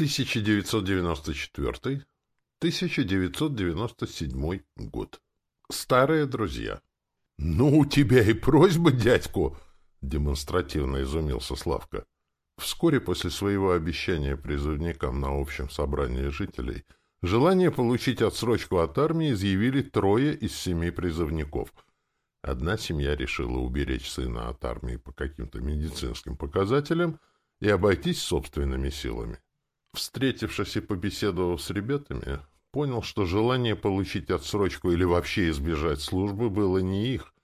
1994-1997 год. Старые друзья. «Ну, у тебя и просьба, дядьку!» — демонстративно изумился Славка. Вскоре после своего обещания призывникам на общем собрании жителей желание получить отсрочку от армии изъявили трое из семи призывников. Одна семья решила уберечь сына от армии по каким-то медицинским показателям и обойтись собственными силами. Встретившись и побеседовав с ребятами, понял, что желание получить отсрочку или вообще избежать службы было не их,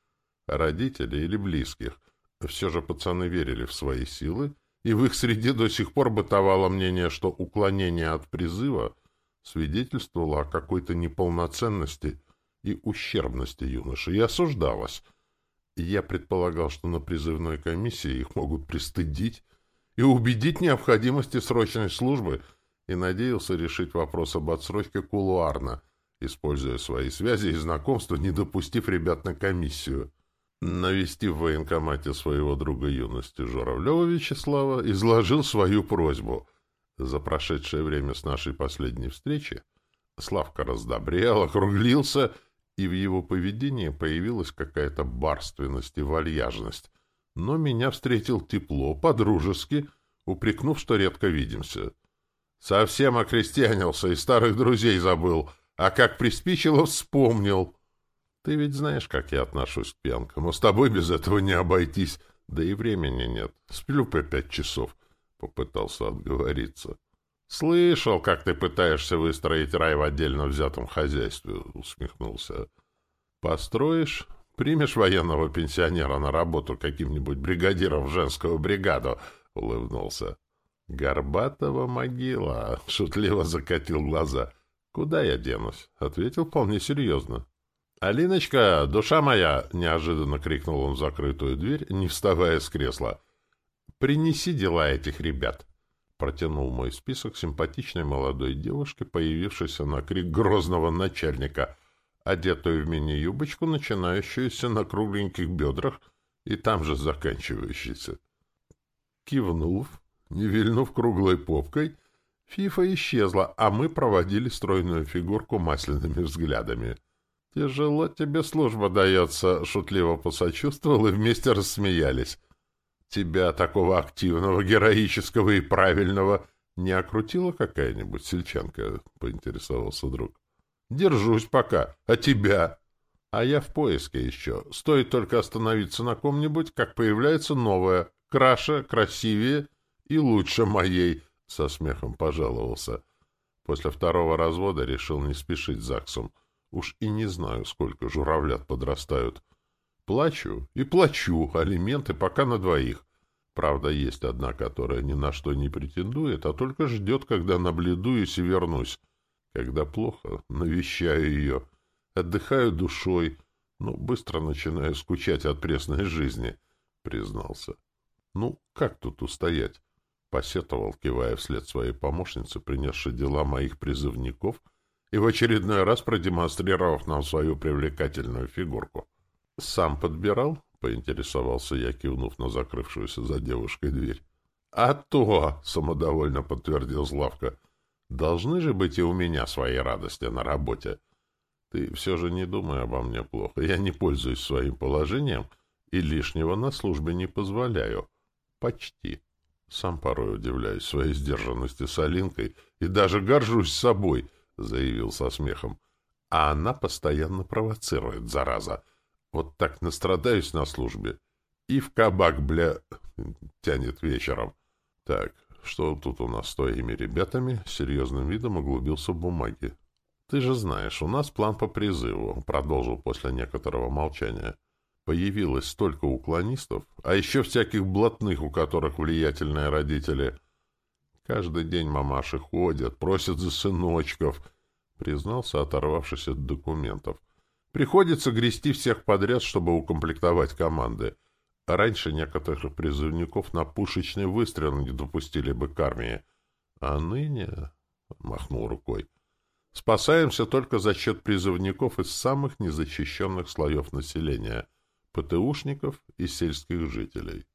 а родителей или близких. Все же пацаны верили в свои силы, и в их среде до сих пор бытовало мнение, что уклонение от призыва свидетельствовало о какой-то неполноценности и ущербности юноши, и осуждалось. я предполагал, что на призывной комиссии их могут пристыдить и убедить необходимости срочной службы — и надеялся решить вопрос об отсрочке кулуарно, используя свои связи и знакомства, не допустив ребят на комиссию. Навестив в военкомате своего друга юности Журавлева Вячеслава, изложил свою просьбу. За прошедшее время с нашей последней встречи Славка раздобрел, округлился, и в его поведении появилась какая-то барственность и вальяжность. Но меня встретил тепло, по-дружески, упрекнув, что редко видимся — Совсем окрестьянился и старых друзей забыл, а как приспичило, вспомнил. Ты ведь знаешь, как я отношусь к пьянкам, но с тобой без этого не обойтись, да и времени нет. Сплю по пять часов, — попытался отговориться. — Слышал, как ты пытаешься выстроить рай в отдельно взятом хозяйстве, — усмехнулся. — Построишь, примешь военного пенсионера на работу каким-нибудь бригадиром в женскую бригаду, — улыбнулся. Горбатова могила, шутливо закатил глаза. Куда я денусь? ответил вполне серьезно. Алиночка, душа моя, неожиданно крикнул он в закрытую дверь, не вставая с кресла. Принеси дела этих ребят. Протянул мой список симпатичной молодой девушки, появившейся на крик грозного начальника, одетую в мини-юбочку, начинающуюся на кругленьких бедрах и там же заканчивающейся. Кивнув, не вильнув круглой попкой, Фифа исчезла, а мы проводили стройную фигурку масляными взглядами. «Тяжело тебе служба дается», — шутливо посочувствовал и вместе рассмеялись. «Тебя, такого активного, героического и правильного, не окрутила какая-нибудь сельчанка?» — поинтересовался друг. «Держусь пока. А тебя?» «А я в поиске еще. Стоит только остановиться на ком-нибудь, как появляется новое, краше, красивее и лучше моей, — со смехом пожаловался. После второго развода решил не спешить с ЗАГСом. Уж и не знаю, сколько журавлят подрастают. Плачу и плачу, алименты пока на двоих. Правда, есть одна, которая ни на что не претендует, а только ждет, когда наблюдуюсь и вернусь. Когда плохо, навещаю ее, отдыхаю душой, но быстро начинаю скучать от пресной жизни, признался. Ну, как тут устоять? посетовал, кивая вслед своей помощнице, принесшей дела моих призывников и в очередной раз продемонстрировав нам свою привлекательную фигурку. «Сам подбирал?» — поинтересовался я, кивнув на закрывшуюся за девушкой дверь. «А то!» — самодовольно подтвердил Злавка. «Должны же быть и у меня свои радости на работе. Ты все же не думай обо мне плохо. Я не пользуюсь своим положением и лишнего на службе не позволяю. Почти». Сам порой удивляюсь своей сдержанности с Алинкой и даже горжусь собой, — заявил со смехом. А она постоянно провоцирует, зараза. Вот так настрадаюсь на службе. И в кабак, бля, тянет вечером. Так, что тут у нас с твоими ребятами? Серьезным видом углубился в бумаги. Ты же знаешь, у нас план по призыву, — продолжил после некоторого молчания. Появилось столько уклонистов, а еще всяких блатных, у которых влиятельные родители. Каждый день мамаши ходят, просят за сыночков, признался, оторвавшись от документов. Приходится грести всех подряд, чтобы укомплектовать команды. Раньше некоторых призывников на пушечный выстрел не допустили бы к армии. А ныне... — махнул рукой. — Спасаемся только за счет призывников из самых незащищенных слоев населения — ПТУшников и сельских жителей.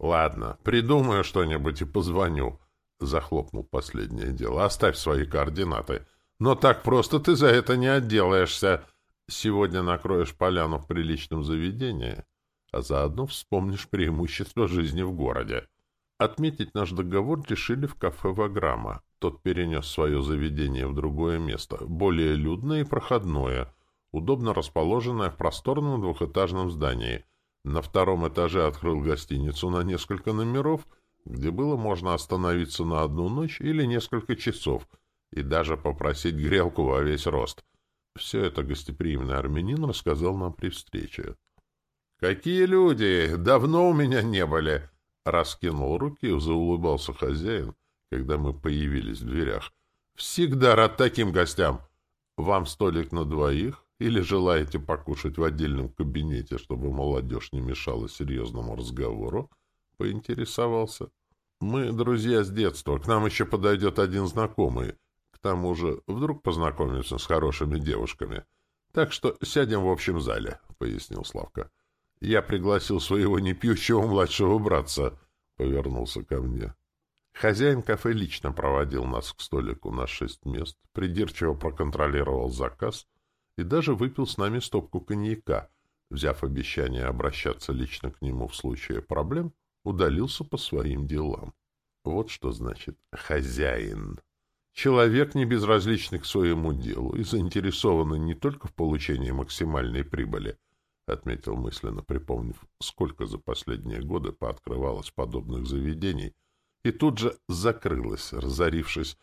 «Ладно, придумаю что-нибудь и позвоню», Захлопнул последнее дело. Оставь свои координаты. Но так просто ты за это не отделаешься. Сегодня накроешь поляну в приличном заведении, а заодно вспомнишь преимущество жизни в городе. Отметить наш договор решили в кафе «Ваграма». Тот перенес свое заведение в другое место, более людное и проходное, удобно расположенное в просторном двухэтажном здании. На втором этаже открыл гостиницу на несколько номеров, где было можно остановиться на одну ночь или несколько часов и даже попросить грелку во весь рост. Все это гостеприимный армянин рассказал нам при встрече. «Какие люди! Давно у меня не были!» Раскинул руки и заулыбался хозяин, когда мы появились в дверях. «Всегда рад таким гостям! Вам столик на двоих? Или желаете покушать в отдельном кабинете, чтобы молодежь не мешала серьезному разговору?» — поинтересовался. «Мы друзья с детства. К нам еще подойдет один знакомый. К тому же вдруг познакомимся с хорошими девушками. Так что сядем в общем зале», — пояснил Славка. «Я пригласил своего непьющего младшего братца», — повернулся ко мне. Хозяин кафе лично проводил нас к столику на шесть мест, придирчиво проконтролировал заказ и даже выпил с нами стопку коньяка, взяв обещание обращаться лично к нему в случае проблем, удалился по своим делам. Вот что значит «хозяин». Человек, не безразличный к своему делу и заинтересованный не только в получении максимальной прибыли, отметил мысленно, припомнив, сколько за последние годы пооткрывалось подобных заведений — и тут же закрылась, разорившись.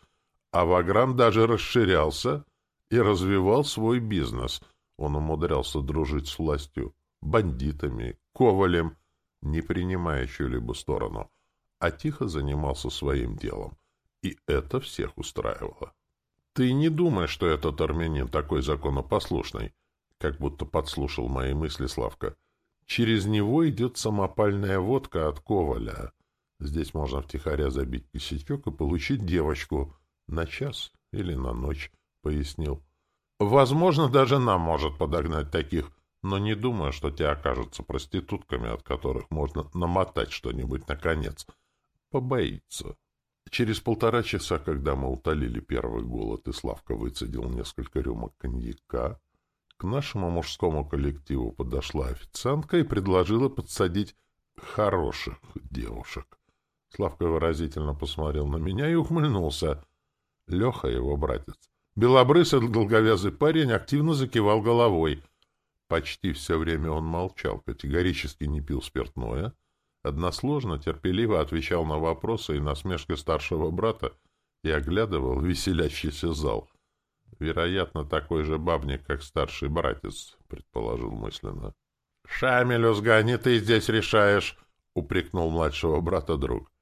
А Ваграм даже расширялся и развивал свой бизнес. Он умудрялся дружить с властью, бандитами, ковалем, не принимая чью-либо сторону, а тихо занимался своим делом. И это всех устраивало. «Ты не думай, что этот армянин такой законопослушный», как будто подслушал мои мысли Славка. «Через него идет самопальная водка от Коваля». Здесь можно втихаря забить кисетек и получить девочку на час или на ночь, — пояснил. Возможно, даже нам может подогнать таких, но не думаю, что те окажутся проститутками, от которых можно намотать что-нибудь наконец. Побоится. Через полтора часа, когда мы утолили первый голод, и Славка выцедил несколько рюмок коньяка, к нашему мужскому коллективу подошла официантка и предложила подсадить хороших девушек. Славка выразительно посмотрел на меня и ухмыльнулся. Леха, его братец. Белобрысый долговязый парень активно закивал головой. Почти все время он молчал, категорически не пил спиртное, односложно, терпеливо отвечал на вопросы и насмешки старшего брата и оглядывал веселящийся зал. Вероятно, такой же бабник, как старший братец, предположил мысленно. — Шамилюзга, не ты здесь решаешь! — упрекнул младшего брата друг.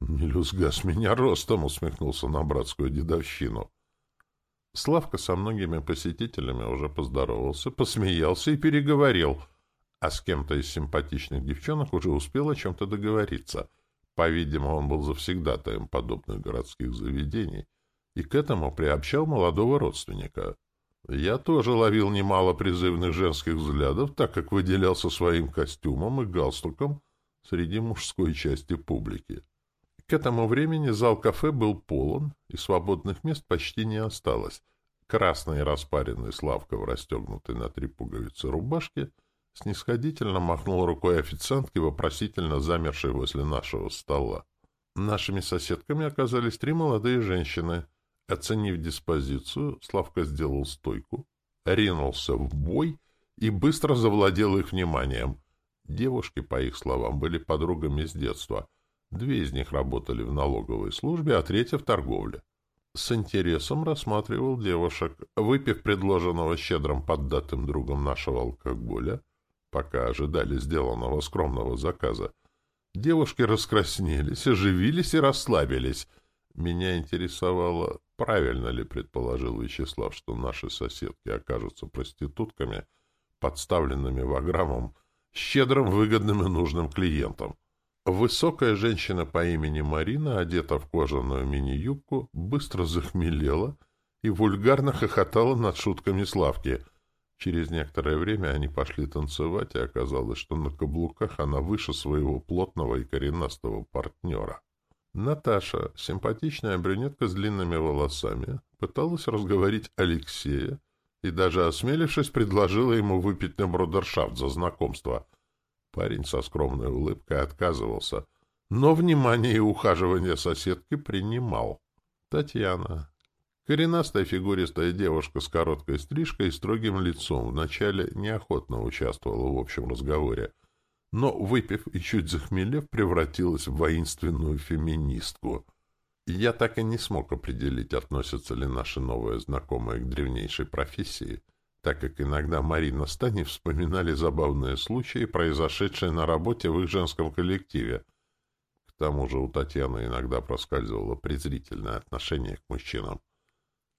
«Мелюзга с меня ростом!» — усмехнулся на братскую дедовщину. Славка со многими посетителями уже поздоровался, посмеялся и переговорил, а с кем-то из симпатичных девчонок уже успел о чем-то договориться. По-видимому, он был завсегдатаем подобных городских заведений и к этому приобщал молодого родственника. Я тоже ловил немало призывных женских взглядов, так как выделялся своим костюмом и галстуком среди мужской части публики. К этому времени зал кафе был полон, и свободных мест почти не осталось. Красный распаренный Славка в расстегнутой на три пуговицы рубашке снисходительно махнул рукой официантки, вопросительно замершей возле нашего стола. Нашими соседками оказались три молодые женщины. Оценив диспозицию, Славка сделал стойку, ринулся в бой и быстро завладел их вниманием. Девушки, по их словам, были подругами с детства — Две из них работали в налоговой службе, а третья — в торговле. С интересом рассматривал девушек, выпив предложенного щедрым поддатым другом нашего алкоголя, пока ожидали сделанного скромного заказа. Девушки раскраснелись, оживились и расслабились. Меня интересовало, правильно ли предположил Вячеслав, что наши соседки окажутся проститутками, подставленными ваграмом, щедрым, выгодным и нужным клиентам. Высокая женщина по имени Марина, одета в кожаную мини-юбку, быстро захмелела и вульгарно хохотала над шутками Славки. Через некоторое время они пошли танцевать, и оказалось, что на каблуках она выше своего плотного и коренастого партнера. Наташа, симпатичная брюнетка с длинными волосами, пыталась разговорить Алексея и даже осмелившись, предложила ему выпить на брудершафт за знакомство. Парень со скромной улыбкой отказывался, но внимание и ухаживание соседки принимал. Татьяна. Коренастая фигуристая девушка с короткой стрижкой и строгим лицом вначале неохотно участвовала в общем разговоре, но, выпив и чуть захмелев, превратилась в воинственную феминистку. Я так и не смог определить, относятся ли наши новые знакомые к древнейшей профессии, так как иногда Марина с Таней вспоминали забавные случаи, произошедшие на работе в их женском коллективе. К тому же у Татьяны иногда проскальзывало презрительное отношение к мужчинам.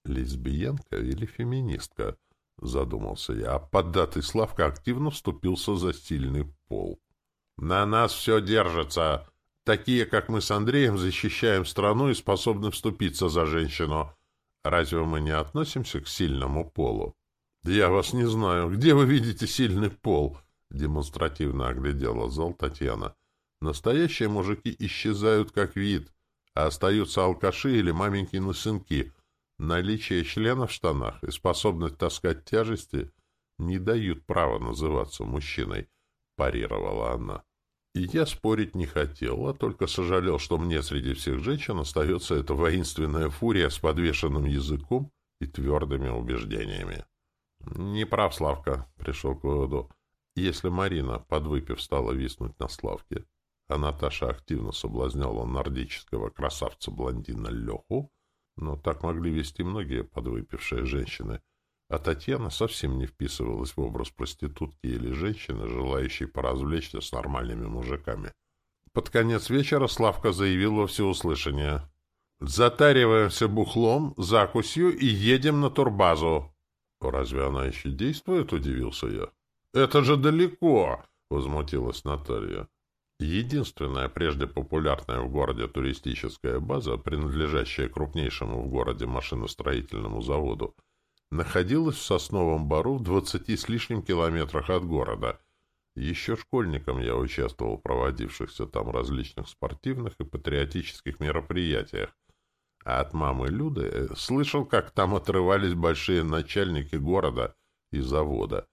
«Лесбиянка или феминистка?» — задумался я, а поддатый Славка активно вступился за стильный пол. На нас все держится. Такие, как мы с Андреем, защищаем страну и способны вступиться за женщину. Разве мы не относимся к сильному полу? Я вас не знаю. Где вы видите сильный пол? Демонстративно оглядела зал Татьяна. Настоящие мужики исчезают как вид, а остаются алкаши или маменькины сынки. Наличие члена в штанах и способность таскать тяжести не дают права называться мужчиной, парировала она. И я спорить не хотел, а только сожалел, что мне среди всех женщин остается эта воинственная фурия с подвешенным языком и твердыми убеждениями. «Не прав, Славка», — пришел к выводу. Если Марина, подвыпив, стала виснуть на Славке, а Наташа активно соблазняла нордического красавца-блондина Леху, но так могли вести многие подвыпившие женщины — а Татьяна совсем не вписывалась в образ проститутки или женщины, желающей поразвлечься с нормальными мужиками. Под конец вечера Славка заявил во всеуслышание. «Затариваемся бухлом, закусью и едем на турбазу». «Разве она еще действует?» — удивился я. «Это же далеко!» — возмутилась Наталья. Единственная прежде популярная в городе туристическая база, принадлежащая крупнейшему в городе машиностроительному заводу — находилась в Сосновом Бару в двадцати с лишним километрах от города. Еще школьником я участвовал в проводившихся там различных спортивных и патриотических мероприятиях, а от мамы Люды э, слышал, как там отрывались большие начальники города и завода.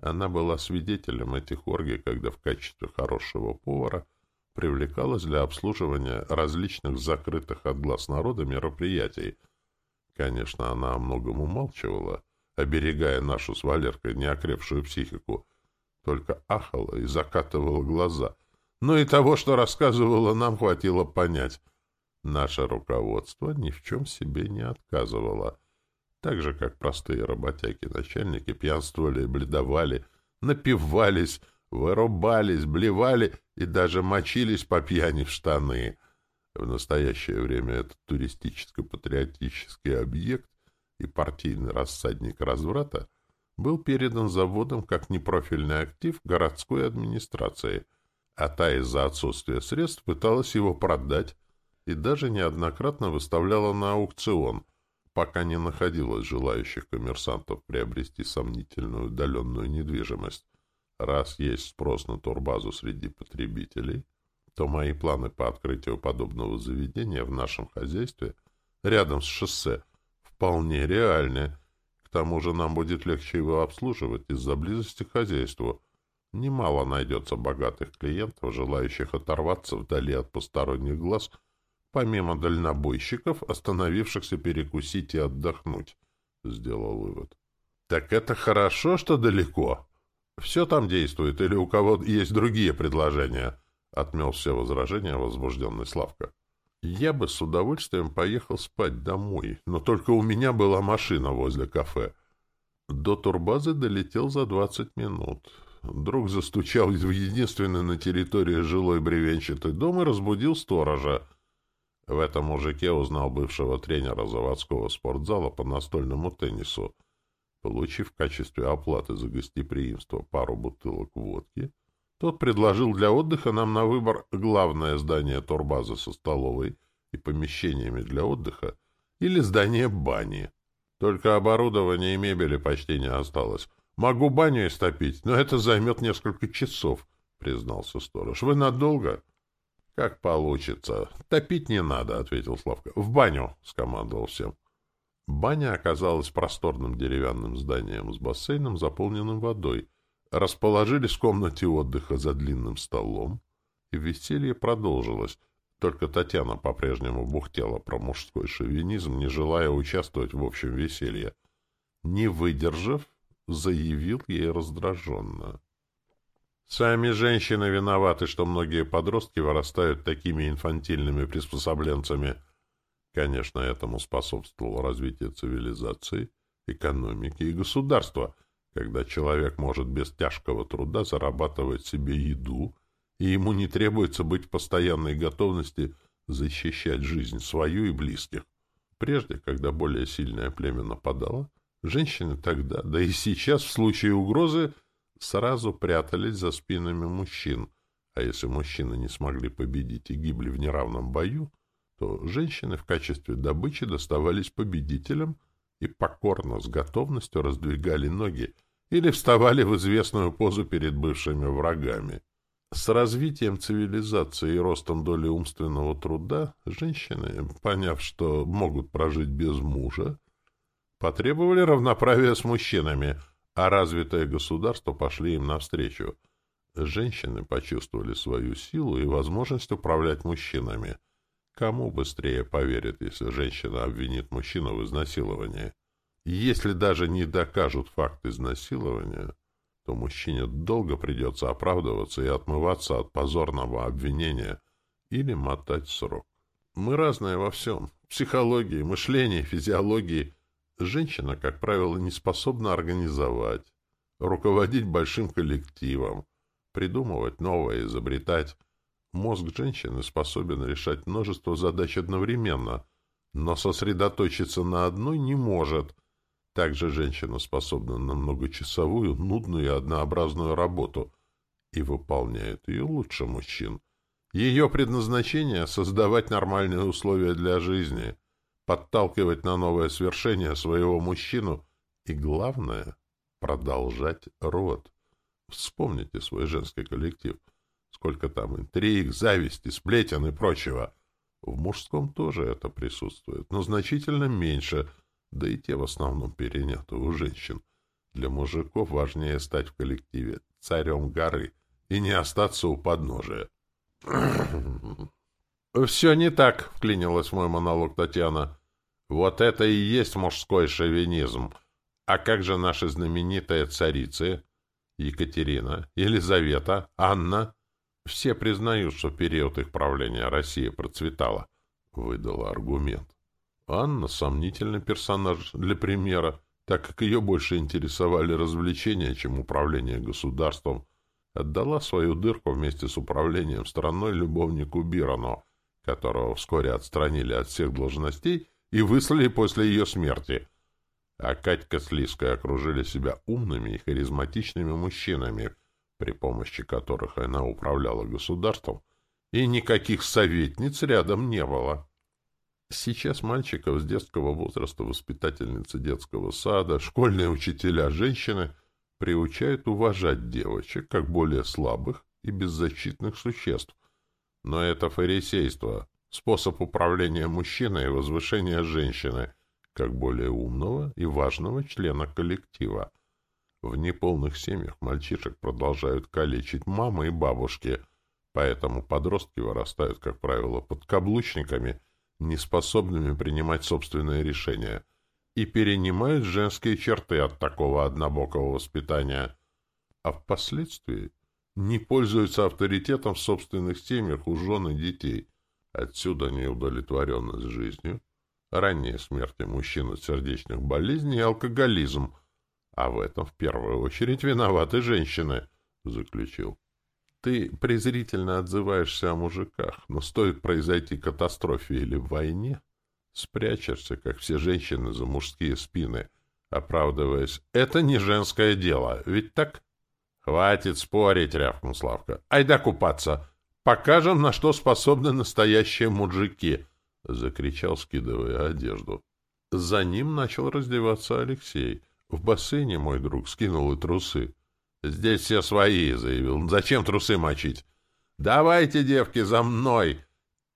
Она была свидетелем этих оргий, когда в качестве хорошего повара привлекалась для обслуживания различных закрытых от глаз народа мероприятий — Конечно, она о многом умалчивала, оберегая нашу с Валеркой неокрепшую психику, только ахала и закатывала глаза. Но и того, что рассказывала, нам хватило понять. Наше руководство ни в чем себе не отказывало. Так же, как простые работяги-начальники пьянствовали, бледовали, напивались, вырубались, блевали и даже мочились по пьяни в штаны — в настоящее время этот туристическо-патриотический объект и партийный рассадник разврата был передан заводом как непрофильный актив городской администрации, а та из-за отсутствия средств пыталась его продать и даже неоднократно выставляла на аукцион, пока не находилось желающих коммерсантов приобрести сомнительную удаленную недвижимость. Раз есть спрос на турбазу среди потребителей — то мои планы по открытию подобного заведения в нашем хозяйстве рядом с шоссе вполне реальны. К тому же нам будет легче его обслуживать из-за близости к хозяйству. Немало найдется богатых клиентов, желающих оторваться вдали от посторонних глаз, помимо дальнобойщиков, остановившихся перекусить и отдохнуть, — сделал вывод. — Так это хорошо, что далеко. Все там действует, или у кого есть другие предложения? —— отмел все возражения возбужденный Славка. «Я бы с удовольствием поехал спать домой, но только у меня была машина возле кафе». До турбазы долетел за двадцать минут. Друг застучал в единственный на территории жилой бревенчатый дом и разбудил сторожа. В этом мужике узнал бывшего тренера заводского спортзала по настольному теннису. Получив в качестве оплаты за гостеприимство пару бутылок водки, тот предложил для отдыха нам на выбор главное здание турбазы со столовой и помещениями для отдыха или здание бани. Только оборудования и мебели почти не осталось. Могу баню истопить, но это займет несколько часов, — признался сторож. — Вы надолго? Как получится. Топить не надо, ответил Славка. В баню, скомандовал всем. Баня оказалась просторным деревянным зданием с бассейном, заполненным водой. Расположились в комнате отдыха за длинным столом, и веселье продолжилось. Только Татьяна по-прежнему бухтела про мужской шовинизм, не желая участвовать в общем веселье. Не выдержав, заявил ей раздраженно. Сами женщины виноваты, что многие подростки вырастают такими инфантильными приспособленцами. Конечно, этому способствовало развитие цивилизации, экономики и государства, когда человек может без тяжкого труда зарабатывать себе еду, и ему не требуется быть в постоянной готовности защищать жизнь свою и близких. Прежде, когда более сильное племя нападало, женщины тогда, да и сейчас в случае угрозы, сразу прятались за спинами мужчин, а если мужчины не смогли победить и гибли в неравном бою, то женщины в качестве добычи доставались победителям и покорно, с готовностью раздвигали ноги или вставали в известную позу перед бывшими врагами. С развитием цивилизации и ростом доли умственного труда женщины, поняв, что могут прожить без мужа, потребовали равноправия с мужчинами — а развитое государство пошли им навстречу. Женщины почувствовали свою силу и возможность управлять мужчинами. Кому быстрее поверит, если женщина обвинит мужчину в изнасиловании? Если даже не докажут факт изнасилования, то мужчине долго придется оправдываться и отмываться от позорного обвинения или мотать срок. Мы разные во всем. Психологии, мышлении, физиологии — Женщина, как правило, не способна организовать, руководить большим коллективом, придумывать новое, изобретать. Мозг женщины способен решать множество задач одновременно, но сосредоточиться на одной не может. Также женщина способна на многочасовую, нудную и однообразную работу и выполняет ее лучше мужчин. Ее предназначение — создавать нормальные условия для жизни — подталкивать на новое свершение своего мужчину и, главное, продолжать род. Вспомните свой женский коллектив. Сколько там интриг, зависти, сплетен и прочего. В мужском тоже это присутствует, но значительно меньше, да и те в основном переняты у женщин. Для мужиков важнее стать в коллективе царем горы и не остаться у подножия. «Все не так», — вклинилась в мой монолог Татьяна. Вот это и есть мужской шовинизм. А как же наши знаменитые царицы? Екатерина, Елизавета, Анна? Все признают, что период их правления Россия процветала. Выдала аргумент. Анна — сомнительный персонаж для примера, так как ее больше интересовали развлечения, чем управление государством. Отдала свою дырку вместе с управлением страной любовнику Бирану, которого вскоре отстранили от всех должностей и выслали после ее смерти. А Катька с Лиской окружили себя умными и харизматичными мужчинами, при помощи которых она управляла государством, и никаких советниц рядом не было. Сейчас мальчиков с детского возраста, воспитательницы детского сада, школьные учителя, женщины приучают уважать девочек как более слабых и беззащитных существ. Но это фарисейство — способ управления мужчиной и возвышения женщины, как более умного и важного члена коллектива. В неполных семьях мальчишек продолжают калечить мамы и бабушки, поэтому подростки вырастают, как правило, подкаблучниками, неспособными принимать собственные решения, и перенимают женские черты от такого однобокого воспитания, а впоследствии не пользуются авторитетом в собственных семьях у жен и детей – Отсюда неудовлетворенность жизнью, ранние смерти мужчин от сердечных болезней и алкоголизм. А в этом в первую очередь виноваты женщины, — заключил. Ты презрительно отзываешься о мужиках, но стоит произойти катастрофе или войне, спрячешься, как все женщины, за мужские спины, оправдываясь. Это не женское дело, ведь так? — Хватит спорить, — рявкнул Славка. — Айда купаться! Покажем, на что способны настоящие мужики!» — закричал, скидывая одежду. За ним начал раздеваться Алексей. В бассейне мой друг скинул и трусы. «Здесь все свои», — заявил. «Зачем трусы мочить?» «Давайте, девки, за мной!»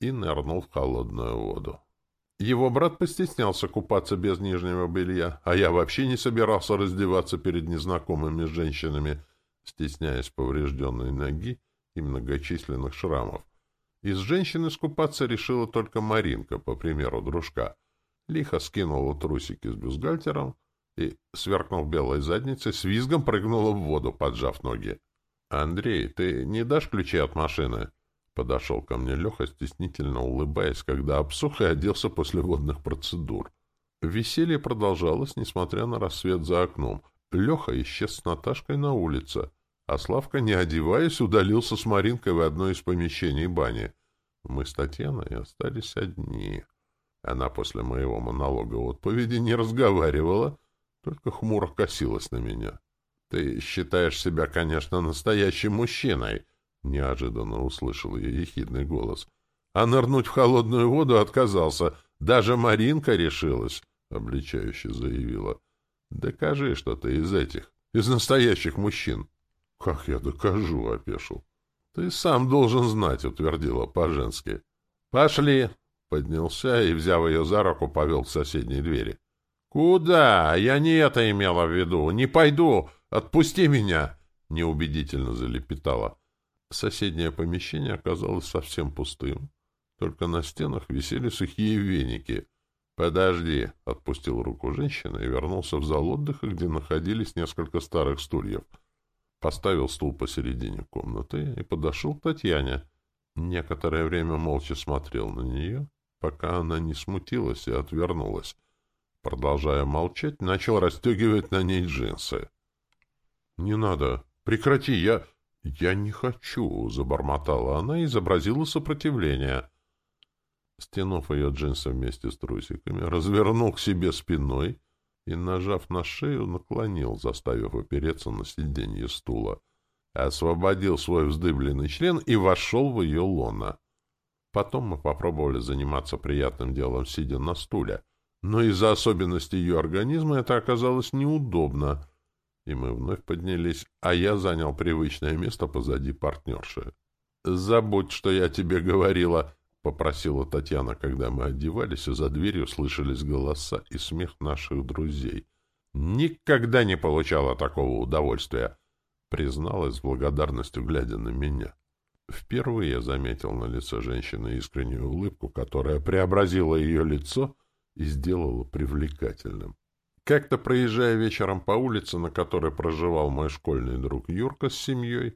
и нырнул в холодную воду. Его брат постеснялся купаться без нижнего белья, а я вообще не собирался раздеваться перед незнакомыми женщинами, стесняясь поврежденной ноги и многочисленных шрамов. Из женщин искупаться решила только Маринка, по примеру дружка. Лихо скинула трусики с бюстгальтером и, сверкнув белой задницей, с визгом прыгнула в воду, поджав ноги. — Андрей, ты не дашь ключи от машины? Подошел ко мне Леха, стеснительно улыбаясь, когда обсух и оделся после водных процедур. Веселье продолжалось, несмотря на рассвет за окном. Леха исчез с Наташкой на улице, а Славка, не одеваясь, удалился с Маринкой в одно из помещений бани. Мы с Татьяной остались одни. Она после моего монолога отповеди не разговаривала, только хмуро косилась на меня. — Ты считаешь себя, конечно, настоящим мужчиной, Неожиданно услышал я ехидный голос. А нырнуть в холодную воду отказался. Даже Маринка решилась, — обличающе заявила. — Докажи, что ты из этих, из настоящих мужчин. — Как я докажу, — опешил. — Ты сам должен знать, — утвердила по-женски. — Пошли! — поднялся и, взяв ее за руку, повел к соседней двери. — Куда? Я не это имела в виду. Не пойду. Отпусти меня! — неубедительно залепетала. — Соседнее помещение оказалось совсем пустым. Только на стенах висели сухие веники. «Подожди!» — отпустил руку женщины и вернулся в зал отдыха, где находились несколько старых стульев. Поставил стул посередине комнаты и подошел к Татьяне. Некоторое время молча смотрел на нее, пока она не смутилась и отвернулась. Продолжая молчать, начал расстегивать на ней джинсы. — Не надо! Прекрати! Я... «Я не хочу», — забормотала она и изобразила сопротивление. Стянув ее джинсы вместе с трусиками, развернул к себе спиной и, нажав на шею, наклонил, заставив опереться на сиденье стула. Освободил свой вздыбленный член и вошел в ее лона. Потом мы попробовали заниматься приятным делом, сидя на стуле, но из-за особенностей ее организма это оказалось неудобно — и мы вновь поднялись, а я занял привычное место позади партнерши. «Забудь, что я тебе говорила», — попросила Татьяна, когда мы одевались, и за дверью слышались голоса и смех наших друзей. «Никогда не получала такого удовольствия», — призналась с благодарностью, глядя на меня. Впервые я заметил на лице женщины искреннюю улыбку, которая преобразила ее лицо и сделала привлекательным. Как-то проезжая вечером по улице, на которой проживал мой школьный друг Юрка с семьей,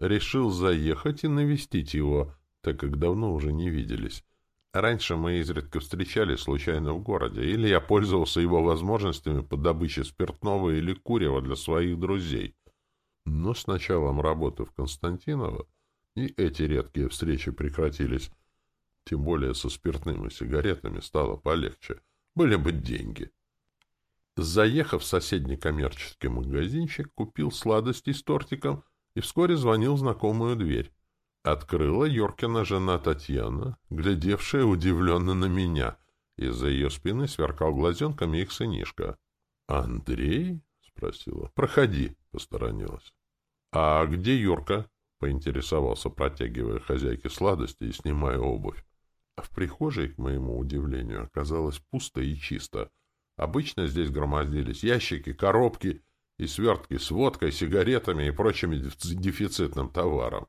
решил заехать и навестить его, так как давно уже не виделись. Раньше мы изредка встречались случайно в городе, или я пользовался его возможностями по добыче спиртного или курева для своих друзей. Но с началом работы в Константиново и эти редкие встречи прекратились. Тем более со спиртным и сигаретами стало полегче. Были бы деньги. Заехав в соседний коммерческий магазинчик, купил сладости с тортиком и вскоре звонил в знакомую дверь. Открыла Йоркина жена Татьяна, глядевшая удивленно на меня. Из-за ее спины сверкал глазенками их сынишка. «Андрей?» — спросила. «Проходи», — посторонилась. «А где Юрка?» — поинтересовался, протягивая хозяйке сладости и снимая обувь. В прихожей, к моему удивлению, оказалось пусто и чисто — Обычно здесь громоздились ящики, коробки и свертки с водкой, сигаретами и прочим дефицитным товаром.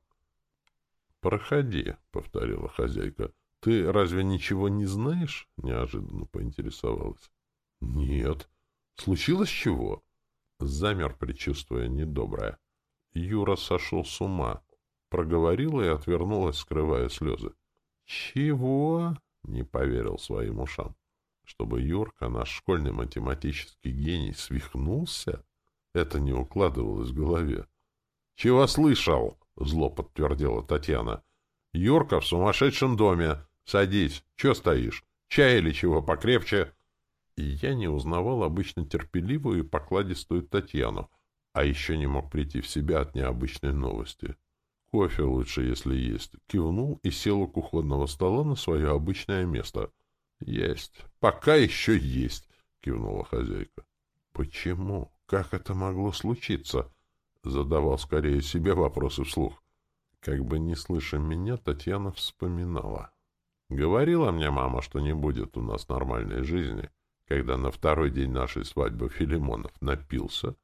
«Проходи», — повторила хозяйка. «Ты разве ничего не знаешь?» — неожиданно поинтересовалась. «Нет. Случилось чего?» Замер, предчувствуя недоброе. Юра сошел с ума. Проговорила и отвернулась, скрывая слезы. «Чего?» — не поверил своим ушам. Чтобы Юрка, наш школьный математический гений, свихнулся, это не укладывалось в голове. — Чего слышал? — зло подтвердила Татьяна. — Юрка в сумасшедшем доме. Садись. Че стоишь? Чай или чего покрепче? И я не узнавал обычно терпеливую и покладистую Татьяну, а еще не мог прийти в себя от необычной новости. Кофе лучше, если есть. Кивнул и сел у кухонного стола на свое обычное место —— Есть. Пока еще есть, — кивнула хозяйка. — Почему? Как это могло случиться? — задавал скорее себе вопросы вслух. Как бы не слыша меня, Татьяна вспоминала. Говорила мне мама, что не будет у нас нормальной жизни, когда на второй день нашей свадьбы Филимонов напился,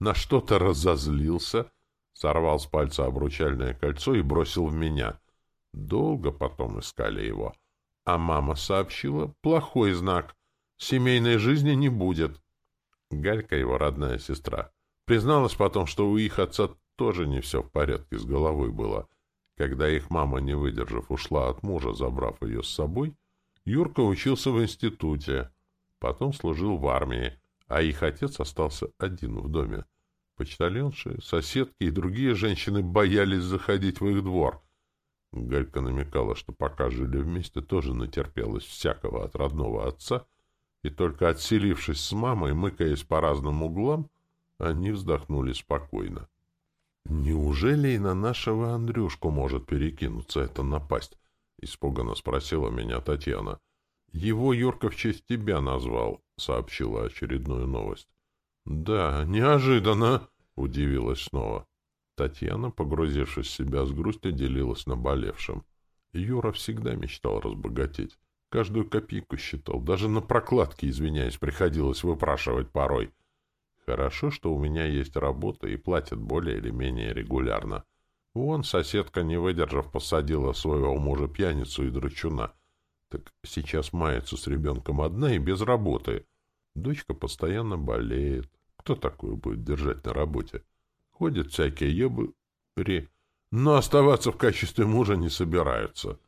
на что-то разозлился, сорвал с пальца обручальное кольцо и бросил в меня. Долго потом искали его. А мама сообщила — плохой знак. Семейной жизни не будет. Галька, его родная сестра, призналась потом, что у их отца тоже не все в порядке с головой было. Когда их мама, не выдержав, ушла от мужа, забрав ее с собой, Юрка учился в институте, потом служил в армии, а их отец остался один в доме. Почтальонши, соседки и другие женщины боялись заходить в их двор. Галька намекала, что пока жили вместе, тоже натерпелась всякого от родного отца, и только отселившись с мамой, мыкаясь по разным углам, они вздохнули спокойно. «Неужели и на нашего Андрюшку может перекинуться эта напасть?» — испуганно спросила меня Татьяна. «Его Юрка в честь тебя назвал», — сообщила очередную новость. «Да, неожиданно!» — удивилась снова. Татьяна, погрузившись в себя с грустью, делилась наболевшим. Юра всегда мечтал разбогатеть. Каждую копейку считал. Даже на прокладке, извиняюсь, приходилось выпрашивать порой. Хорошо, что у меня есть работа и платят более или менее регулярно. Вон соседка, не выдержав, посадила своего мужа пьяницу и драчуна. Так сейчас мается с ребенком одна и без работы. Дочка постоянно болеет. Кто такую будет держать на работе? Ходят всякие ебыри, но оставаться в качестве мужа не собираются.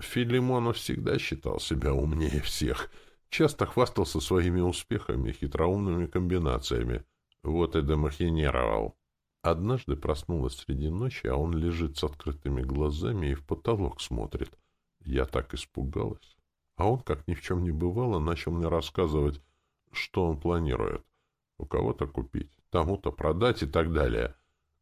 Филимонов всегда считал себя умнее всех — часто хвастался своими успехами и хитроумными комбинациями. Вот и домахинировал. Однажды проснулась среди ночи, а он лежит с открытыми глазами и в потолок смотрит. Я так испугалась. А он, как ни в чем не бывало, начал мне рассказывать, что он планирует. У кого-то купить, тому-то продать и так далее.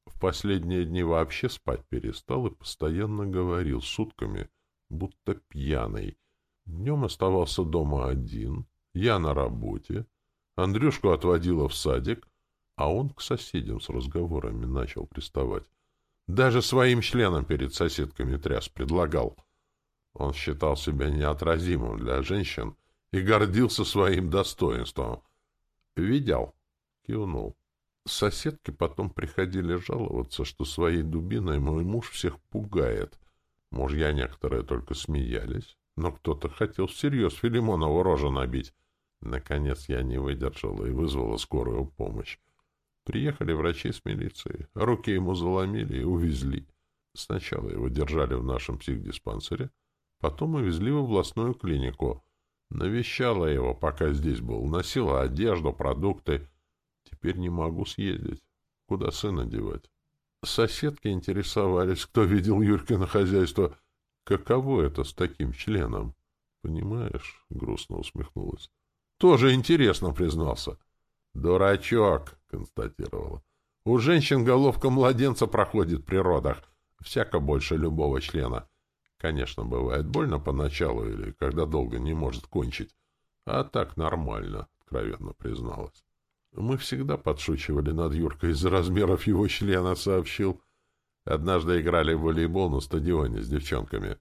В последние дни вообще спать перестал и постоянно говорил сутками, будто пьяный. Днем оставался дома один, я на работе, Андрюшку отводила в садик, а он к соседям с разговорами начал приставать. Даже своим членам перед соседками тряс предлагал. Он считал себя неотразимым для женщин и гордился своим достоинством. «Видел?» — кивнул. Соседки потом приходили жаловаться, что своей дубиной мой муж всех пугает. Мужья некоторые только смеялись, но кто-то хотел всерьез Филимонову рожу набить. Наконец я не выдержала и вызвала скорую помощь. Приехали врачи с милицией. Руки ему заломили и увезли. Сначала его держали в нашем психдиспансере, потом увезли в областную клинику. Навещала его, пока здесь был. Носила одежду, продукты. Теперь не могу съездить. Куда сына девать? Соседки интересовались, кто видел Юркино хозяйство — Каково это с таким членом? Понимаешь, грустно усмехнулась. Тоже интересно, признался. Дурачок, констатировала. У женщин головка младенца проходит при родах, всяко больше любого члена. Конечно, бывает больно поначалу или когда долго не может кончить. А так нормально, откровенно призналась. Мы всегда подшучивали над Юркой из-за размеров его члена, сообщил. Однажды играли в волейбол на стадионе с девчонками.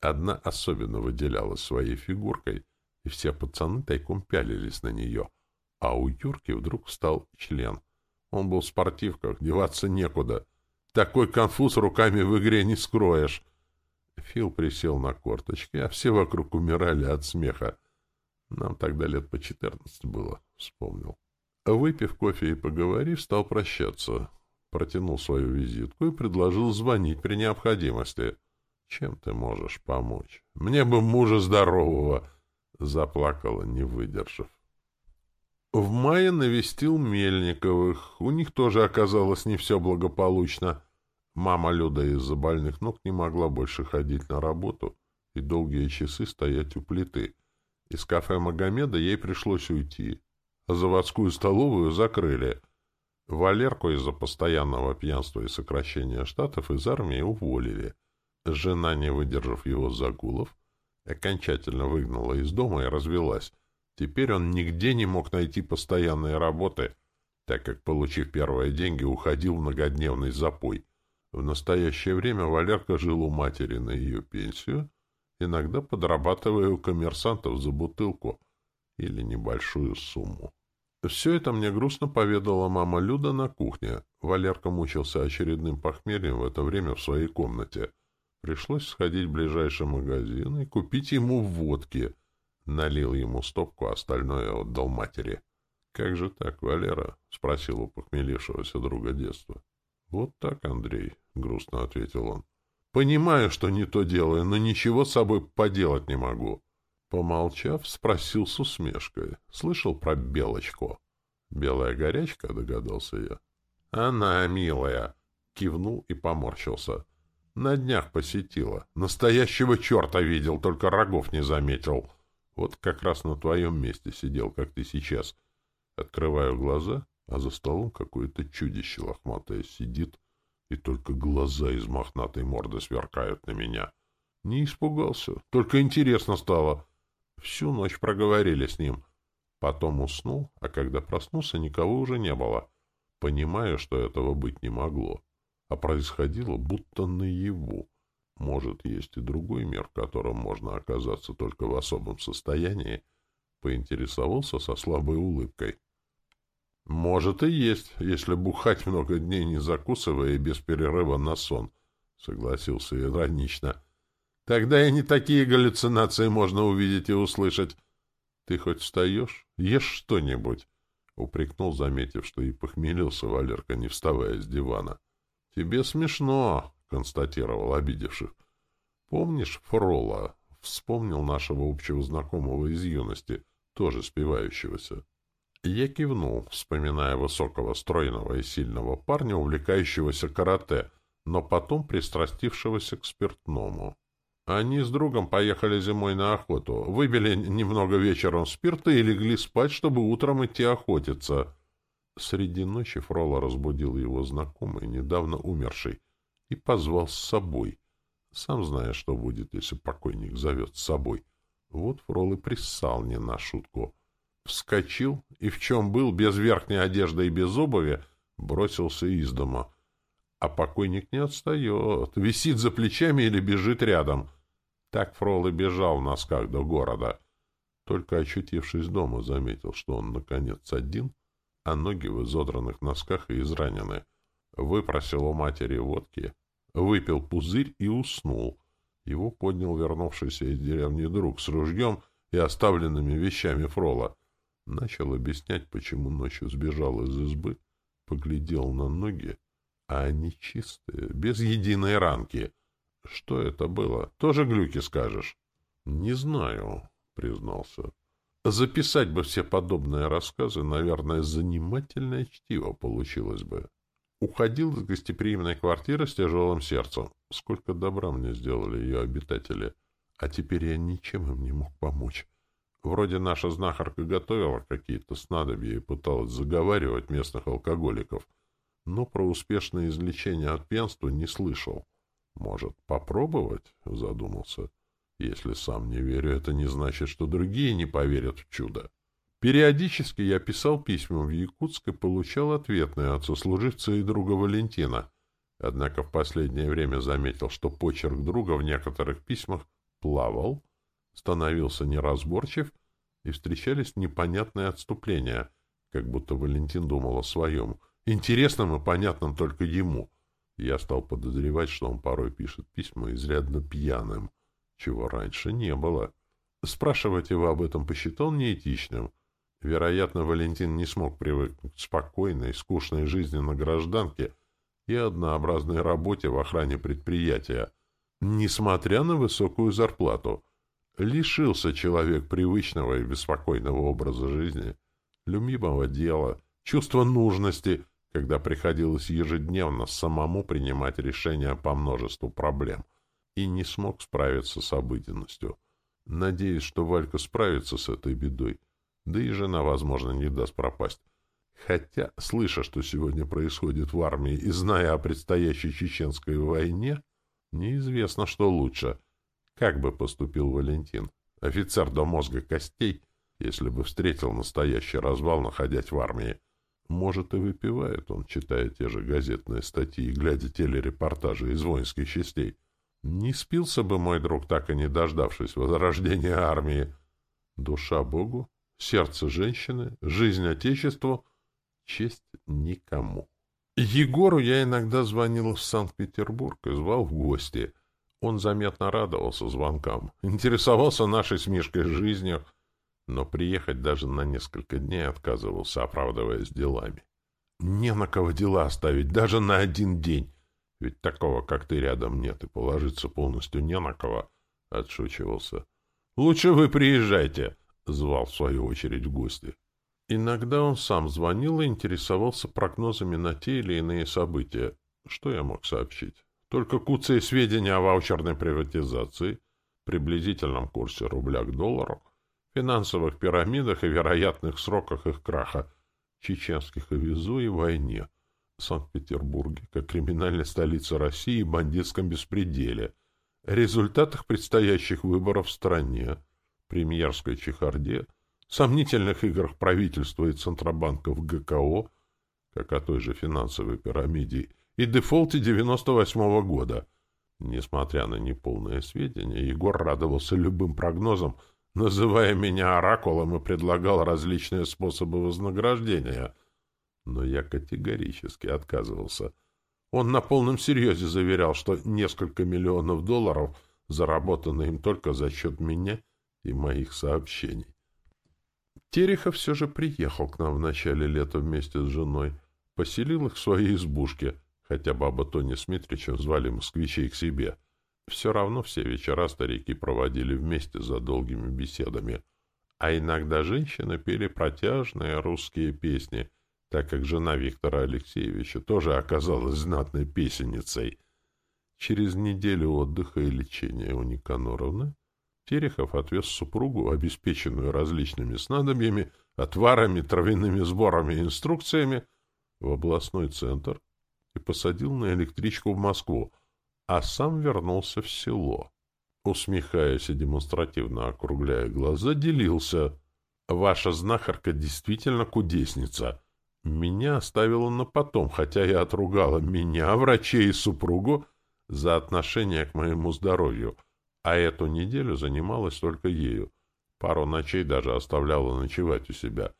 Одна особенно выделялась своей фигуркой, и все пацаны тайком пялились на нее. А у Юрки вдруг встал член. Он был в спортивках, деваться некуда. Такой конфуз руками в игре не скроешь. Фил присел на корточки, а все вокруг умирали от смеха. Нам тогда лет по четырнадцать было, вспомнил. Выпив кофе и поговорив, стал прощаться протянул свою визитку и предложил звонить при необходимости. «Чем ты можешь помочь? Мне бы мужа здорового!» Заплакала, не выдержав. В мае навестил Мельниковых. У них тоже оказалось не все благополучно. Мама Люда из-за больных ног не могла больше ходить на работу и долгие часы стоять у плиты. Из кафе Магомеда ей пришлось уйти, а заводскую столовую закрыли — Валерку из-за постоянного пьянства и сокращения штатов из армии уволили. Жена, не выдержав его загулов, окончательно выгнала из дома и развелась. Теперь он нигде не мог найти постоянной работы, так как, получив первые деньги, уходил в многодневный запой. В настоящее время Валерка жил у матери на ее пенсию, иногда подрабатывая у коммерсантов за бутылку или небольшую сумму. Все это мне грустно поведала мама Люда на кухне. Валерка мучился очередным похмельем в это время в своей комнате. Пришлось сходить в ближайший магазин и купить ему водки. Налил ему стопку, остальное отдал матери. — Как же так, Валера? — спросил у похмелившегося друга детства. — Вот так, Андрей, — грустно ответил он. — Понимаю, что не то делаю, но ничего с собой поделать не могу. Помолчав, спросил с усмешкой. Слышал про Белочку? Белая горячка, догадался я. Она, милая, кивнул и поморщился. На днях посетила. Настоящего черта видел, только рогов не заметил. Вот как раз на твоем месте сидел, как ты сейчас. Открываю глаза, а за столом какое-то чудище лохматое сидит, и только глаза из мохнатой морды сверкают на меня. Не испугался, только интересно стало — Всю ночь проговорили с ним. Потом уснул, а когда проснулся, никого уже не было. Понимаю, что этого быть не могло. А происходило будто наяву. Может, есть и другой мир, в котором можно оказаться только в особом состоянии, поинтересовался со слабой улыбкой. «Может и есть, если бухать много дней не закусывая и без перерыва на сон», — согласился иронично. Тогда и не такие галлюцинации можно увидеть и услышать. Ты хоть встаешь? Ешь что-нибудь? Упрекнул, заметив, что и похмелился Валерка, не вставая с дивана. — Тебе смешно, — констатировал обидевших. — Помнишь Фрола? Вспомнил нашего общего знакомого из юности, тоже спивающегося. Я кивнул, вспоминая высокого, стройного и сильного парня, увлекающегося карате, но потом пристрастившегося к спиртному. Они с другом поехали зимой на охоту, выбили немного вечером спирта и легли спать, чтобы утром идти охотиться. Среди ночи Фрола разбудил его знакомый, недавно умерший, и позвал с собой. Сам зная, что будет, если покойник зовет с собой. Вот Фрол и приссал не на шутку. Вскочил и в чем был, без верхней одежды и без обуви, бросился из дома — а покойник не отстает, висит за плечами или бежит рядом. Так Фрол и бежал в носках до города. Только очутившись дома, заметил, что он, наконец, один, а ноги в изодранных носках и изранены. Выпросил у матери водки, выпил пузырь и уснул. Его поднял вернувшийся из деревни друг с ружьем и оставленными вещами Фрола. Начал объяснять, почему ночью сбежал из избы, поглядел на ноги а они чистые, без единой ранки. Что это было? Тоже глюки скажешь? Не знаю, признался. Записать бы все подобные рассказы, наверное, занимательное чтиво получилось бы. Уходил из гостеприимной квартиры с тяжелым сердцем. Сколько добра мне сделали ее обитатели, а теперь я ничем им не мог помочь. Вроде наша знахарка готовила какие-то снадобья и пыталась заговаривать местных алкоголиков — но про успешное излечение от пьянства не слышал. Может, попробовать? — задумался. Если сам не верю, это не значит, что другие не поверят в чудо. Периодически я писал письма в Якутск и получал ответные от сослуживца и друга Валентина. Однако в последнее время заметил, что почерк друга в некоторых письмах плавал, становился неразборчив, и встречались непонятные отступления, как будто Валентин думал о своем — интересным и понятным только ему. Я стал подозревать, что он порой пишет письма изрядно пьяным, чего раньше не было. Спрашивать его об этом посчитал неэтичным. Вероятно, Валентин не смог привыкнуть к спокойной, скучной жизни на гражданке и однообразной работе в охране предприятия, несмотря на высокую зарплату. Лишился человек привычного и беспокойного образа жизни, любимого дела, чувства нужности — когда приходилось ежедневно самому принимать решения по множеству проблем, и не смог справиться с обыденностью. Надеюсь, что Валька справится с этой бедой, да и жена, возможно, не даст пропасть. Хотя, слыша, что сегодня происходит в армии, и зная о предстоящей чеченской войне, неизвестно, что лучше. Как бы поступил Валентин, офицер до мозга костей, если бы встретил настоящий развал, находясь в армии? Может, и выпивает он, читая те же газетные статьи и глядя телерепортажи из воинских частей. Не спился бы мой друг, так и не дождавшись возрождения армии. Душа Богу, сердце женщины, жизнь Отечеству, честь никому. Егору я иногда звонил в Санкт-Петербург и звал в гости. Он заметно радовался звонкам, интересовался нашей с Мишкой жизнью, но приехать даже на несколько дней отказывался, оправдываясь делами. Не на кого дела оставить, даже на один день. Ведь такого, как ты, рядом нет, и положиться полностью не на кого, — отшучивался. — Лучше вы приезжайте, — звал в свою очередь в гости. Иногда он сам звонил и интересовался прогнозами на те или иные события. Что я мог сообщить? Только куцые сведения о ваучерной приватизации, приблизительном курсе рубля к доллару, финансовых пирамидах и вероятных сроках их краха, чеченских авизу и войне, Санкт-Петербурге, как криминальной столице России и бандитском беспределе, результатах предстоящих выборов в стране, премьерской чехарде — сомнительных играх правительства и Центробанков ГКО, как о той же финансовой пирамиде, и дефолте 98 -го года. Несмотря на неполные сведения, Егор радовался любым прогнозам, называя меня оракулом и предлагал различные способы вознаграждения. Но я категорически отказывался. Он на полном серьезе заверял, что несколько миллионов долларов заработаны им только за счет меня и моих сообщений. Терехов все же приехал к нам в начале лета вместе с женой, поселил их в своей избушке, хотя баба Тони с звали москвичей к себе. Все равно все вечера старики проводили вместе за долгими беседами, а иногда женщины пели протяжные русские песни, так как жена Виктора Алексеевича тоже оказалась знатной песенницей. Через неделю отдыха и лечения у Никаноровны Терехов отвез супругу, обеспеченную различными снадобьями, отварами, травяными сборами и инструкциями, в областной центр и посадил на электричку в Москву, а сам вернулся в село. Усмехаясь и демонстративно округляя глаза, делился. «Ваша знахарка действительно кудесница. Меня оставила на потом, хотя и отругала меня, врачей и супругу, за отношение к моему здоровью» а эту неделю занималась только ею. Пару ночей даже оставляла ночевать у себя.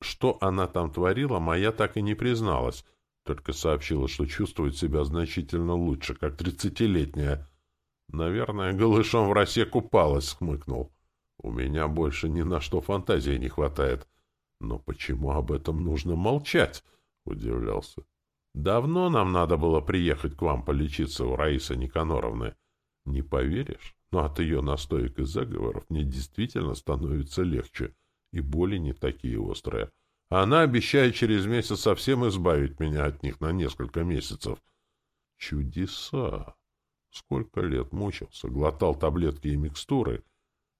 Что она там творила, моя так и не призналась, только сообщила, что чувствует себя значительно лучше, как тридцатилетняя. Наверное, голышом в росе купалась, хмыкнул. У меня больше ни на что фантазии не хватает. Но почему об этом нужно молчать? Удивлялся. Давно нам надо было приехать к вам полечиться у Раисы Никаноровны. Не поверишь? но от ее настоек и заговоров мне действительно становится легче, и боли не такие острые. Она обещает через месяц совсем избавить меня от них на несколько месяцев. Чудеса! Сколько лет мучился, глотал таблетки и микстуры,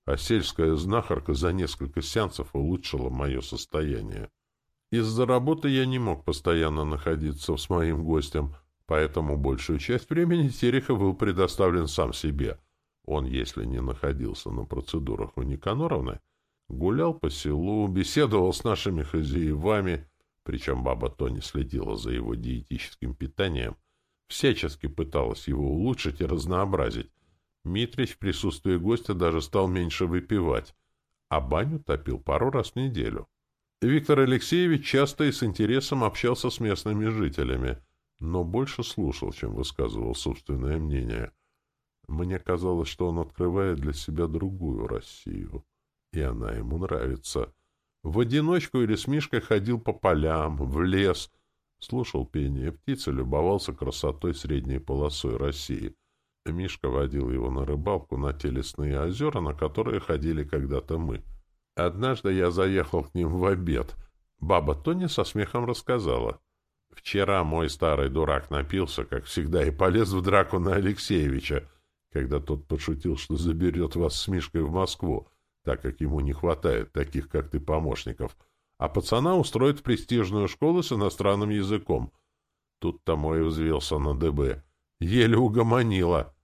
а сельская знахарка за несколько сеансов улучшила мое состояние. Из-за работы я не мог постоянно находиться с моим гостем, поэтому большую часть времени Терехов был предоставлен сам себе — он, если не находился на процедурах у Никаноровны, гулял по селу, беседовал с нашими хозяевами, причем баба Тони следила за его диетическим питанием, всячески пыталась его улучшить и разнообразить. Митрич в присутствии гостя даже стал меньше выпивать, а баню топил пару раз в неделю. Виктор Алексеевич часто и с интересом общался с местными жителями, но больше слушал, чем высказывал собственное мнение — мне казалось, что он открывает для себя другую Россию, и она ему нравится. В одиночку или с Мишкой ходил по полям, в лес, слушал пение птиц и любовался красотой средней полосой России. Мишка водил его на рыбалку на те лесные озера, на которые ходили когда-то мы. Однажды я заехал к ним в обед. Баба Тоня со смехом рассказала. Вчера мой старый дурак напился, как всегда, и полез в драку на Алексеевича когда тот пошутил, что заберет вас с Мишкой в Москву, так как ему не хватает таких, как ты, помощников, а пацана устроит в престижную школу с иностранным языком. Тут-то мой взвелся на ДБ. Еле угомонило.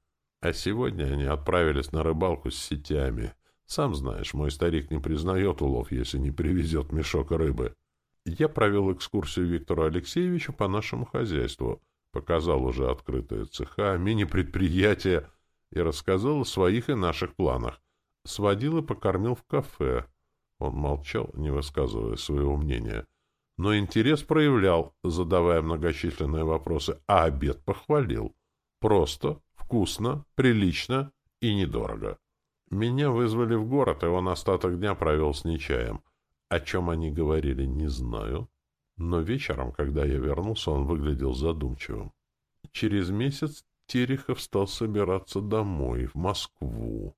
А сегодня они отправились на рыбалку с сетями. Сам знаешь, мой старик не признает улов, если не привезет мешок рыбы. Я провел экскурсию Виктору Алексеевичу по нашему хозяйству, показал уже открытые цеха, мини-предприятия и рассказал о своих и наших планах. Сводил и покормил в кафе. Он молчал, не высказывая своего мнения. Но интерес проявлял, задавая многочисленные вопросы, а обед похвалил. Просто, вкусно, прилично и недорого. Меня вызвали в город, и он остаток дня провел с Нечаем. О чем они говорили, не знаю. Но вечером, когда я вернулся, он выглядел задумчивым. Через месяц Терехов стал собираться домой, в Москву.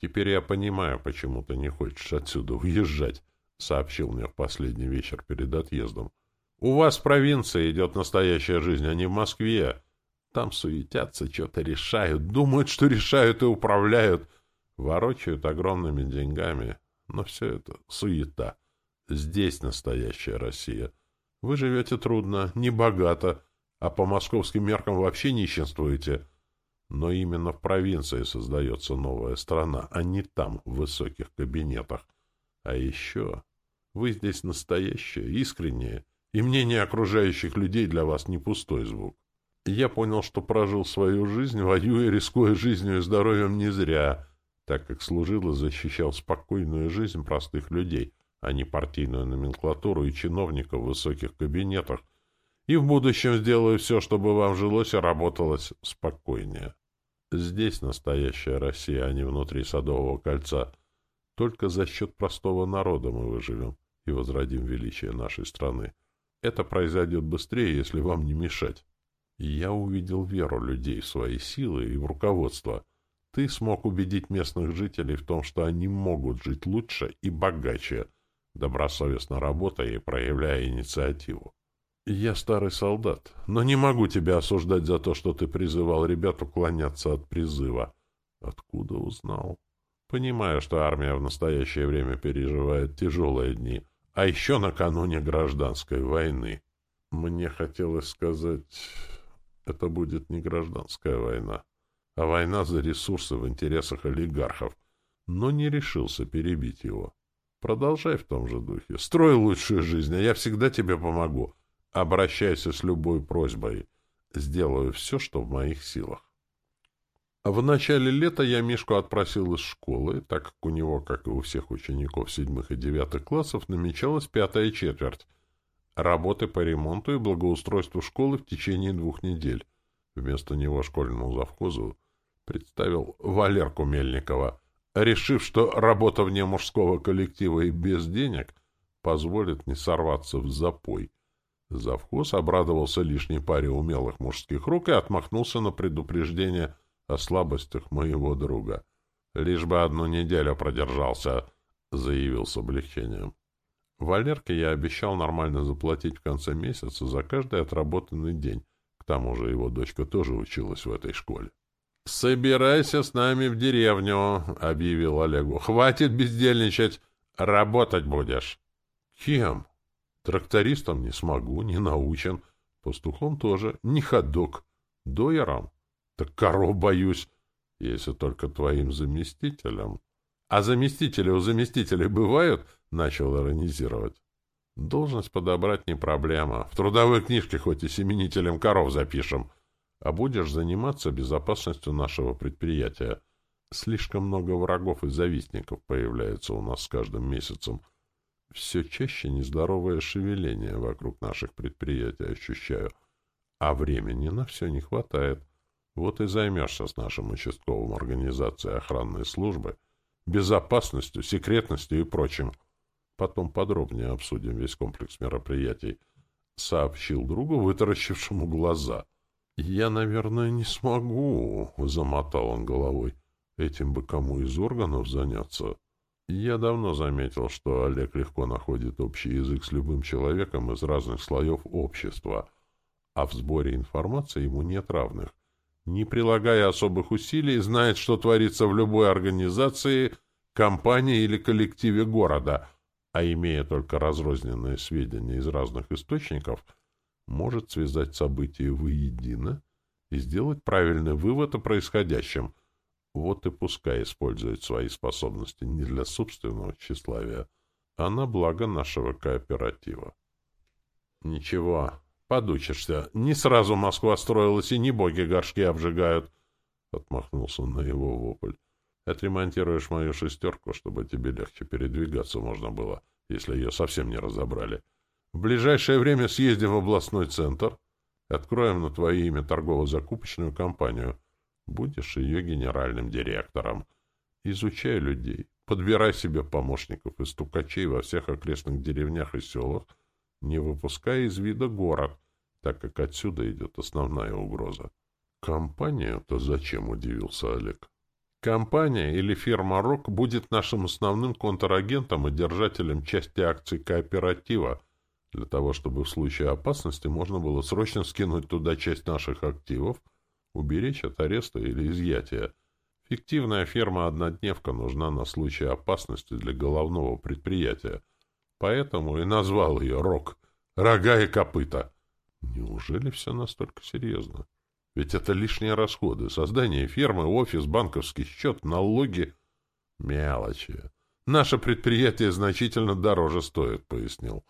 «Теперь я понимаю, почему ты не хочешь отсюда уезжать», — сообщил мне в последний вечер перед отъездом. «У вас в провинции идет настоящая жизнь, а не в Москве. Там суетятся, что-то решают, думают, что решают и управляют, ворочают огромными деньгами. Но все это суета. Здесь настоящая Россия. Вы живете трудно, небогато, а по московским меркам вообще нищенствуете». Но именно в провинции создается новая страна, а не там, в высоких кабинетах. А еще вы здесь настоящие, искренние, и мнение окружающих людей для вас не пустой звук. Я понял, что прожил свою жизнь, воюя, рискуя жизнью и здоровьем не зря, так как служил и защищал спокойную жизнь простых людей, а не партийную номенклатуру и чиновников в высоких кабинетах, и в будущем сделаю все, чтобы вам жилось и работалось спокойнее. Здесь настоящая Россия, а не внутри Садового кольца. Только за счет простого народа мы выживем и возродим величие нашей страны. Это произойдет быстрее, если вам не мешать. Я увидел веру людей в свои силы и в руководство. Ты смог убедить местных жителей в том, что они могут жить лучше и богаче, добросовестно работая и проявляя инициативу. Я старый солдат, но не могу тебя осуждать за то, что ты призывал ребят уклоняться от призыва. Откуда узнал? Понимаю, что армия в настоящее время переживает тяжелые дни, а еще накануне гражданской войны. Мне хотелось сказать, это будет не гражданская война, а война за ресурсы в интересах олигархов, но не решился перебить его. Продолжай в том же духе. Строй лучшую жизнь, а я всегда тебе помогу. Обращайся с любой просьбой. Сделаю все, что в моих силах. В начале лета я Мишку отпросил из школы, так как у него, как и у всех учеников седьмых и девятых классов, намечалась пятая четверть. Работы по ремонту и благоустройству школы в течение двух недель. Вместо него школьному завхозу представил Валерку Мельникова, решив, что работа вне мужского коллектива и без денег позволит не сорваться в запой. Завхоз обрадовался лишней паре умелых мужских рук и отмахнулся на предупреждение о слабостях моего друга. «Лишь бы одну неделю продержался», — заявил с облегчением. Валерке я обещал нормально заплатить в конце месяца за каждый отработанный день. К тому же его дочка тоже училась в этой школе. «Собирайся с нами в деревню», — объявил Олегу. «Хватит бездельничать, работать будешь». «Кем?» Трактористом не смогу, не научен. Пастухом тоже. Не ходок. Доером? Так коров боюсь. Если только твоим заместителем. А заместители у заместителей бывают? Начал иронизировать. Должность подобрать не проблема. В трудовой книжке хоть и семенителем коров запишем. А будешь заниматься безопасностью нашего предприятия. Слишком много врагов и завистников появляется у нас с каждым месяцем. Все чаще нездоровое шевеление вокруг наших предприятий ощущаю, а времени на все не хватает. Вот и займешься с нашим участковым организацией охранной службы, безопасностью, секретностью и прочим. Потом подробнее обсудим весь комплекс мероприятий, — сообщил другу, вытаращившему глаза. — Я, наверное, не смогу, — замотал он головой. — Этим бы кому из органов заняться? — я давно заметил, что Олег легко находит общий язык с любым человеком из разных слоев общества, а в сборе информации ему нет равных. Не прилагая особых усилий, знает, что творится в любой организации, компании или коллективе города, а имея только разрозненные сведения из разных источников, может связать события воедино и сделать правильный вывод о происходящем – вот и пускай использует свои способности не для собственного тщеславия, а на благо нашего кооператива. Ничего, подучишься. Не сразу Москва строилась, и не боги горшки обжигают. Отмахнулся на его вопль. Отремонтируешь мою шестерку, чтобы тебе легче передвигаться можно было, если ее совсем не разобрали. В ближайшее время съездим в областной центр, откроем на твое имя торгово-закупочную компанию. Будешь ее генеральным директором. Изучай людей, подбирай себе помощников и стукачей во всех окрестных деревнях и селах, не выпуская из вида город, так как отсюда идет основная угроза. «Компания-то зачем?» — удивился Олег. «Компания или фирма «Рок» будет нашим основным контрагентом и держателем части акций кооператива, для того, чтобы в случае опасности можно было срочно скинуть туда часть наших активов, уберечь от ареста или изъятия. Фиктивная фирма-однодневка нужна на случай опасности для головного предприятия, поэтому и назвал ее «Рок» — «Рога и копыта». Неужели все настолько серьезно? Ведь это лишние расходы. Создание фермы, офис, банковский счет, налоги. Мелочи. Наше предприятие значительно дороже стоит, пояснил.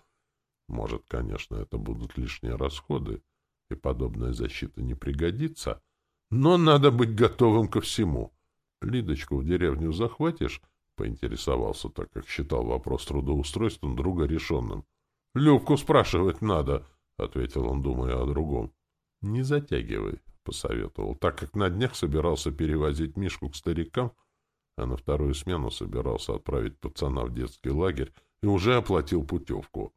Может, конечно, это будут лишние расходы, и подобная защита не пригодится, но надо быть готовым ко всему. Лидочку в деревню захватишь? Поинтересовался, так как считал вопрос трудоустройством друга решенным. — Любку спрашивать надо, — ответил он, думая о другом. — Не затягивай, — посоветовал, так как на днях собирался перевозить Мишку к старикам, а на вторую смену собирался отправить пацана в детский лагерь и уже оплатил путевку.